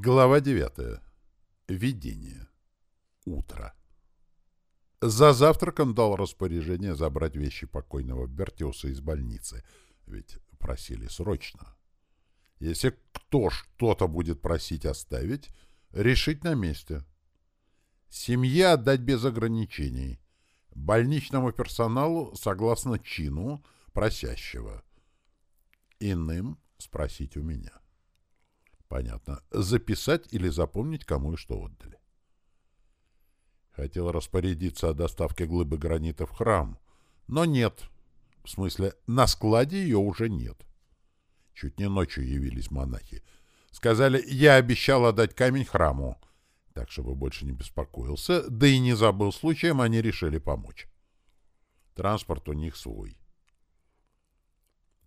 Глава 9. Видение. Утро. За завтраком дал распоряжение забрать вещи покойного Бертиуса из больницы, ведь просили срочно. Если кто что-то будет просить оставить, решить на месте. Семье отдать без ограничений. Больничному персоналу согласно чину просящего. Иным спросить у меня. Понятно. Записать или запомнить, кому и что отдали. Хотел распорядиться о доставке глыбы гранита в храм, но нет. В смысле, на складе ее уже нет. Чуть не ночью явились монахи. Сказали, я обещал отдать камень храму. Так, чтобы больше не беспокоился, да и не забыл случаем, они решили помочь. Транспорт у них свой.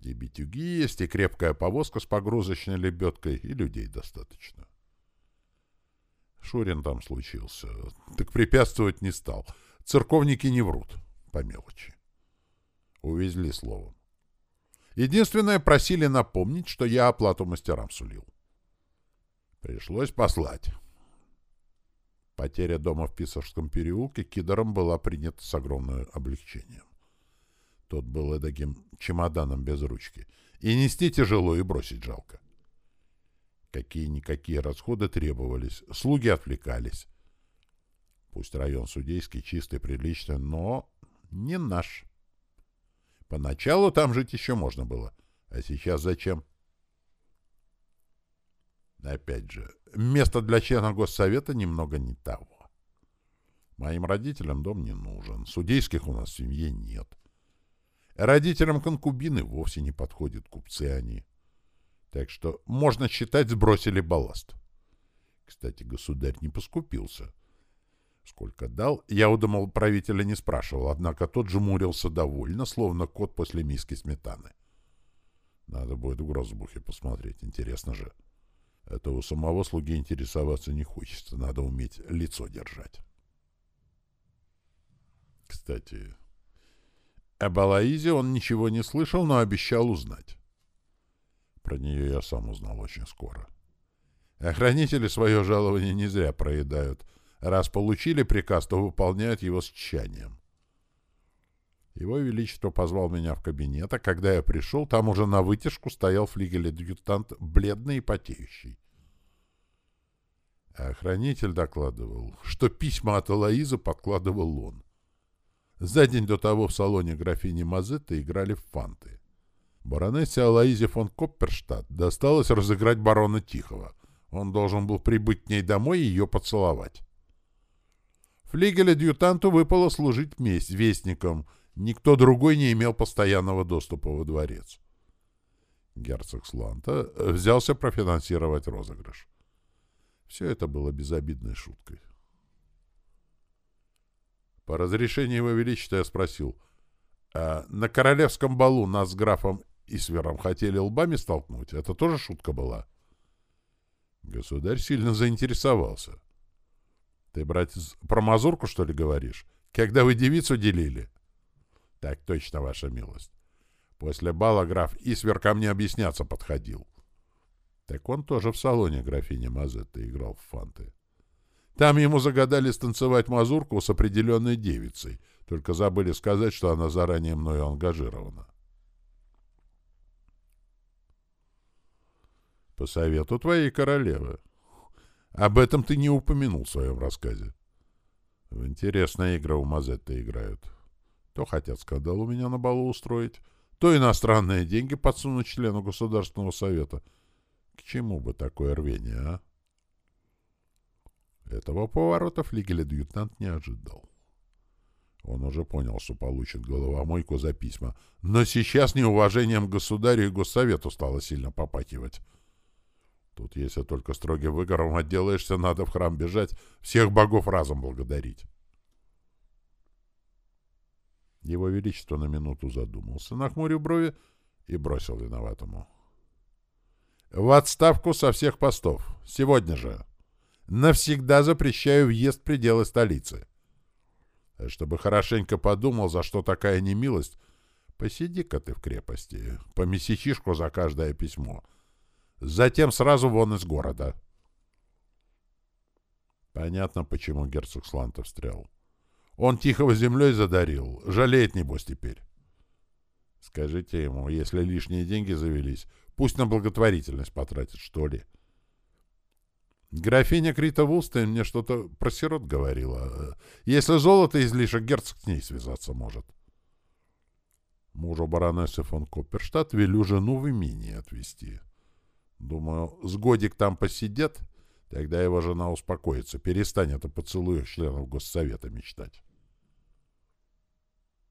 И битюги есть, и крепкая повозка с погрузочной лебедкой, и людей достаточно. Шурин там случился. Так препятствовать не стал. Церковники не врут. По мелочи. Увезли словом. Единственное, просили напомнить, что я оплату мастерам сулил. Пришлось послать. Потеря дома в Писарском переулке кидором была принята с огромным облегчением. Тот был таким чемоданом без ручки. И нести тяжело, и бросить жалко. Какие-никакие расходы требовались, слуги отвлекались. Пусть район судейский, чистый, приличный, но не наш. Поначалу там жить еще можно было. А сейчас зачем? Опять же, место для члена госсовета немного не того. Моим родителям дом не нужен. Судейских у нас в семье нет. Родителям конкубины вовсе не подходят купцы они. Так что, можно считать, сбросили балласт. Кстати, государь не поскупился. Сколько дал, я у домоправителя не спрашивал, однако тот жмурился довольно, словно кот после миски сметаны. Надо будет в грозбухе посмотреть, интересно же. Это у самого слуги интересоваться не хочется, надо уметь лицо держать. Кстати, об Алаизе он ничего не слышал, но обещал узнать. Про нее я сам узнал очень скоро. Охранители свое жалование не зря проедают. Раз получили приказ, то выполняют его с тщанием. Его Величество позвал меня в кабинет, а когда я пришел, там уже на вытяжку стоял флигель-адъютант, бледный и потеющий. Охранитель докладывал, что письма от Алаизы подкладывал он. За день до того в салоне графини Мазетты играли в фанты. Баронессе Алаизе фон Копперштадт досталось разыграть барона Тихого. Он должен был прибыть к ней домой и ее поцеловать. Флигель-адъютанту выпало служить вестником. Никто другой не имел постоянного доступа во дворец. Герцог Сланта взялся профинансировать розыгрыш. Все это было безобидной шуткой. По разрешению его величества я спросил, а на королевском балу нас с графом Исвером хотели лбами столкнуть? Это тоже шутка была? Государь сильно заинтересовался. Ты, братец, про мазурку, что ли, говоришь? Когда вы девицу делили? Так точно, ваша милость. После бала граф Исвер ко мне объясняться подходил. Так он тоже в салоне графини Мазетты играл в фанты. Там ему загадали станцевать мазурку с определенной девицей, только забыли сказать, что она заранее мною ангажирована. По совету твоей королевы. Об этом ты не упомянул в своем рассказе. В интересные игры у Мазетта играют. То хотят скандал у меня на балу устроить, то иностранные деньги подсунуть члену Государственного совета. К чему бы такое рвение, а? Этого поворота флигель-адъютант не ожидал. Он уже понял, что получит головомойку за письма, но сейчас неуважением к государю и госсовету стало сильно попахивать. Тут, если только строгим выгором отделаешься, надо в храм бежать, всех богов разом благодарить. Его Величество на минуту задумался, нахмурив брови и бросил виноватому. — В отставку со всех постов. Сегодня же. Навсегда запрещаю въезд в пределы столицы. А чтобы хорошенько подумал, за что такая немилость, посиди-ка ты в крепости, по месячишку за каждое письмо. Затем сразу вон из города. Понятно, почему герцог Сланта встрял. Он Тихого землей задарил. Жалеет, небось, теперь. Скажите ему, если лишние деньги завелись, пусть на благотворительность потратит, что ли. Графиня Крита Вулстейн мне что-то про сирот говорила. Если золото излишек, герцог с ней связаться может. Мужу баронессы фон Копперштадт велю жену в имение отвезти. Думаю, с годик там посидят, тогда его жена успокоится, перестанет о поцелуях членов Госсовета мечтать.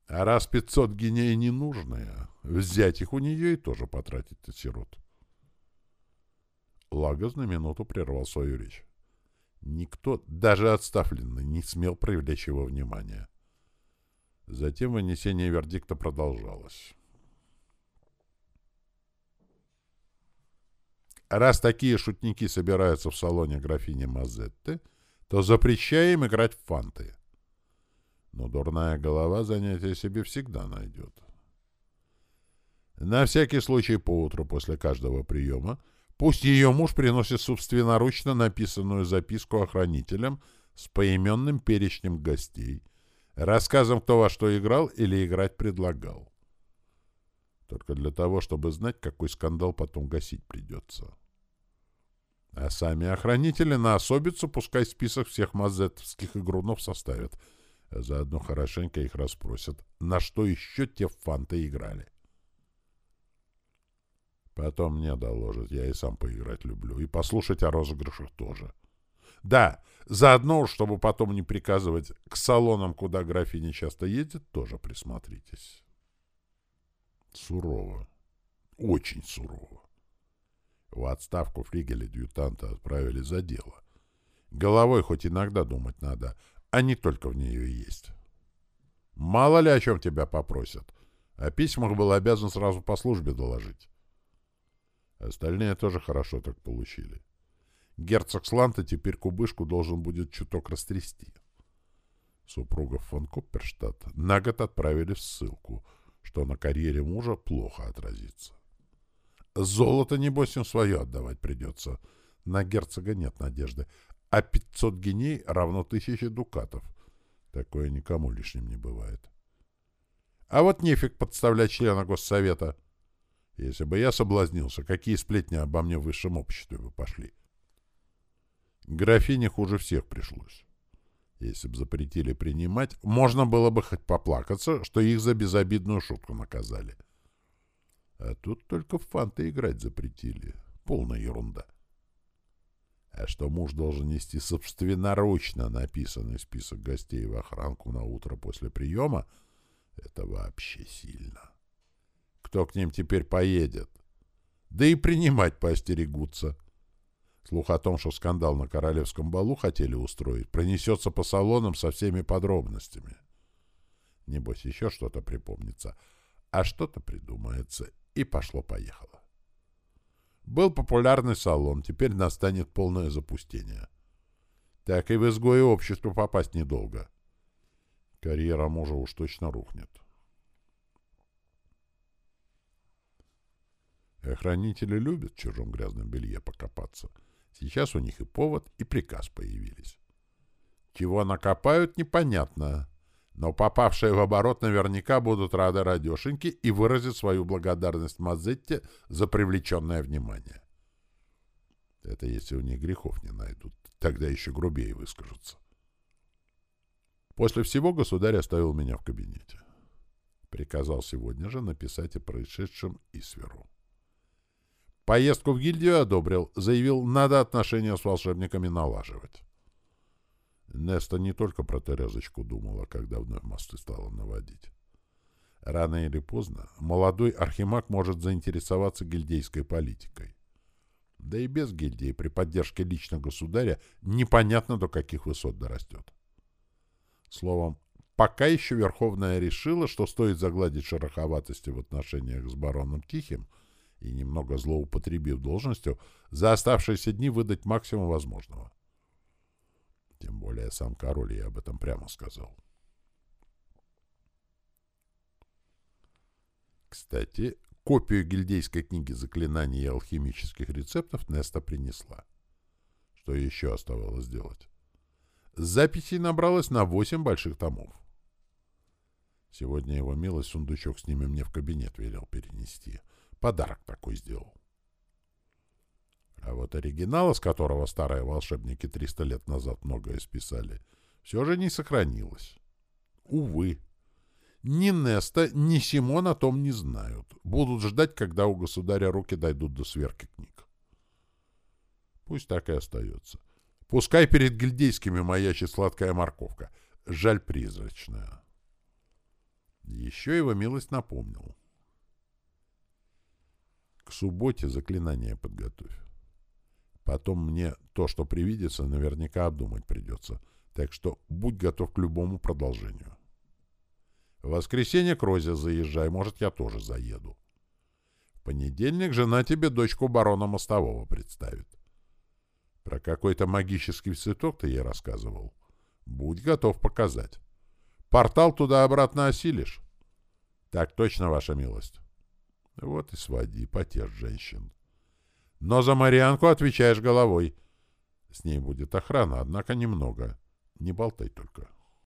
А раз пятьсот гиней ненужные, взять их у нее и тоже потратить на сирот. Лагос на минуту прервал свою речь. Никто, даже отставленный, не смел привлечь его внимание. Затем вынесение вердикта продолжалось. Раз такие шутники собираются в салоне графини Мазетты, то запрещаем играть в фанты. Но дурная голова занятия себе всегда найдет. На всякий случай поутру после каждого приема пусть ее муж приносит собственноручно написанную записку охранителям с поименным перечнем гостей, рассказом, кто во что играл или играть предлагал. Только для того, чтобы знать, какой скандал потом гасить придется. А сами охранители на особицу пускай список всех мазетовских игрунов составят — Заодно хорошенько их расспросят, на что еще те фанты играли. Потом мне доложат, я и сам поиграть люблю, и послушать о розыгрышах тоже. Да, заодно, чтобы потом не приказывать к салонам, куда графиня часто едет, тоже присмотритесь. Сурово. Очень сурово. В отставку флигеля-дьютанта отправили за дело. Головой хоть иногда думать надо, а не только в нее есть. Мало ли о чем тебя попросят. О письмах был обязан сразу по службе доложить. Остальные тоже хорошо так получили. Герцог Сланта теперь кубышку должен будет чуток растрясти. Супругов фон Копперштадт на год отправили в ссылку, что на карьере мужа плохо отразится. Золото, небось, им свое отдавать придется. На герцога нет надежды а 500 геней равно тысяче дукатов. Такое никому лишним не бывает. А вот нефиг подставлять члена госсовета. Если бы я соблазнился, какие сплетни обо мне в высшем обществе бы пошли. Графине хуже всех пришлось. Если бы запретили принимать, можно было бы хоть поплакаться, что их за безобидную шутку наказали. А тут только в фанты играть запретили. Полная ерунда. — а что муж должен нести собственноручно написанный список гостей в охранку на утро после приема, это вообще сильно. Кто к ним теперь поедет? Да и принимать поостерегутся. Слух о том, что скандал на королевском балу хотели устроить, пронесется по салонам со всеми подробностями. Небось, еще что-то припомнится, а что-то придумается, и пошло-поехало. Был популярный салон, теперь настанет полное запустение. Так и в изгое общество попасть недолго. Карьера мужа уж точно рухнет. Охранители любят в чужом грязном белье покопаться. Сейчас у них и повод, и приказ появились. Чего накопают, непонятно но попавшие в оборот наверняка будут рады радешеньке и выразят свою благодарность Мазетте за привлеченное внимание. Это если у них грехов не найдут, тогда еще грубее выскажутся. После всего государь оставил меня в кабинете. Приказал сегодня же написать о происшедшем Исверу. Поездку в гильдию одобрил, заявил, надо отношения с волшебниками налаживать. Неста не только про Терезочку думала, когда вновь мосты стала наводить. Рано или поздно молодой архимаг может заинтересоваться гильдейской политикой. Да и без гильдии при поддержке лично государя непонятно до каких высот дорастет. Словом, пока еще Верховная решила, что стоит загладить шероховатости в отношениях с бароном Тихим и, немного злоупотребив должностью, за оставшиеся дни выдать максимум возможного. Тем более сам король ей об этом прямо сказал. Кстати, копию гильдейской книги заклинаний и алхимических рецептов Неста принесла. Что еще оставалось сделать? Записей набралось на восемь больших томов. Сегодня его милость сундучок с ними мне в кабинет велел перенести. Подарок такой сделал. А вот оригинала, с которого старые волшебники 300 лет назад многое списали, все же не сохранилось. Увы. Ни Неста, ни Симон о том не знают. Будут ждать, когда у государя руки дойдут до сверки книг. Пусть так и остается. Пускай перед гильдейскими маячит сладкая морковка. Жаль призрачная. Еще его милость напомнил. Субботе заклинание подготовь. Потом мне то, что привидится, наверняка обдумать придется. Так что будь готов к любому продолжению. В воскресенье к Розе заезжай, может, я тоже заеду. В понедельник жена тебе дочку барона Мостового представит. Про какой-то магический цветок ты ей рассказывал. Будь готов показать. Портал туда-обратно осилишь? Так точно, ваша милость. Вот и своди, потешь женщин. Но за Марианку отвечаешь головой. С ней будет охрана, однако немного. Не болтай только.